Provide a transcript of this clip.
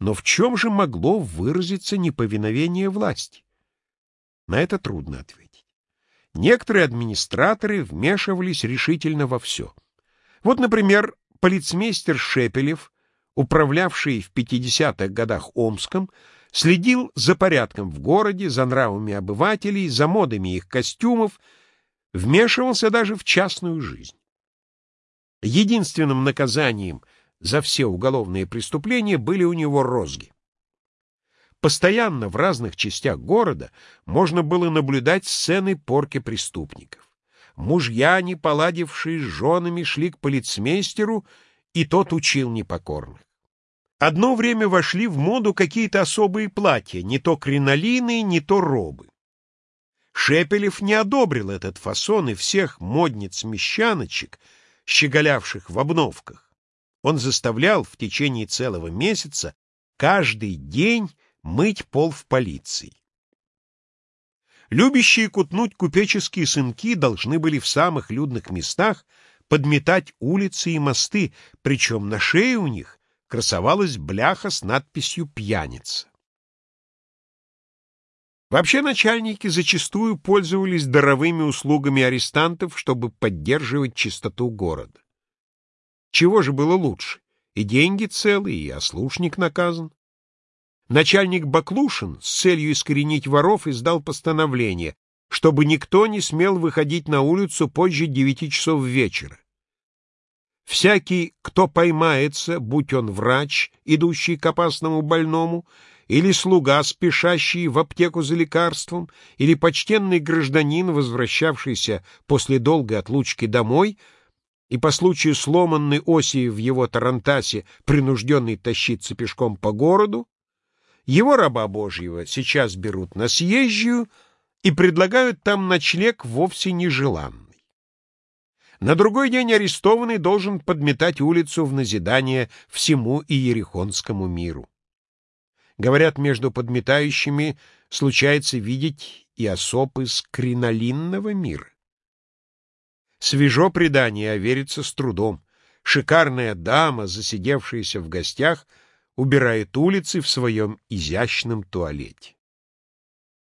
Но в чем же могло выразиться неповиновение власти? На это трудно ответить. Некоторые администраторы вмешивались решительно во все. Вот, например, полицмейстер Шепелев, управлявший в 50-х годах Омском, следил за порядком в городе, за нравами обывателей, за модами их костюмов, вмешивался даже в частную жизнь. Единственным наказанием — за все уголовные преступления были у него розги. Постоянно в разных частях города можно было наблюдать сцены порки преступников. Мужья, не поладившие с женами, шли к полицмейстеру, и тот учил непокорных. Одно время вошли в моду какие-то особые платья, не то кринолины, не то робы. Шепелев не одобрил этот фасон и всех модниц-мещаночек, щеголявших в обновках он заставлял в течение целого месяца каждый день мыть пол в полиции. Любящие кутнуть купеческие сынки должны были в самых людных местах подметать улицы и мосты, причем на шее у них красовалась бляха с надписью «Пьяница». Вообще начальники зачастую пользовались даровыми услугами арестантов, чтобы поддерживать чистоту города. Чего же было лучше? И деньги целые, и ослушник наказан. Начальник Баклушин с целью искоренить воров издал постановление, чтобы никто не смел выходить на улицу позже девяти часов вечера. Всякий, кто поймается, будь он врач, идущий к опасному больному, или слуга, спешащий в аптеку за лекарством, или почтенный гражданин, возвращавшийся после долгой отлучки домой, и по случаю сломанной оси в его тарантасе, принужденный тащиться пешком по городу, его раба Божьего сейчас берут на съезжую и предлагают там ночлег вовсе нежеланный. На другой день арестованный должен подметать улицу в назидание всему иерихонскому миру. Говорят, между подметающими случается видеть и особ из кринолинного мира. Свежо предание, а верится с трудом. Шикарная дама, засидевшаяся в гостях, убирает улицы в своем изящном туалете.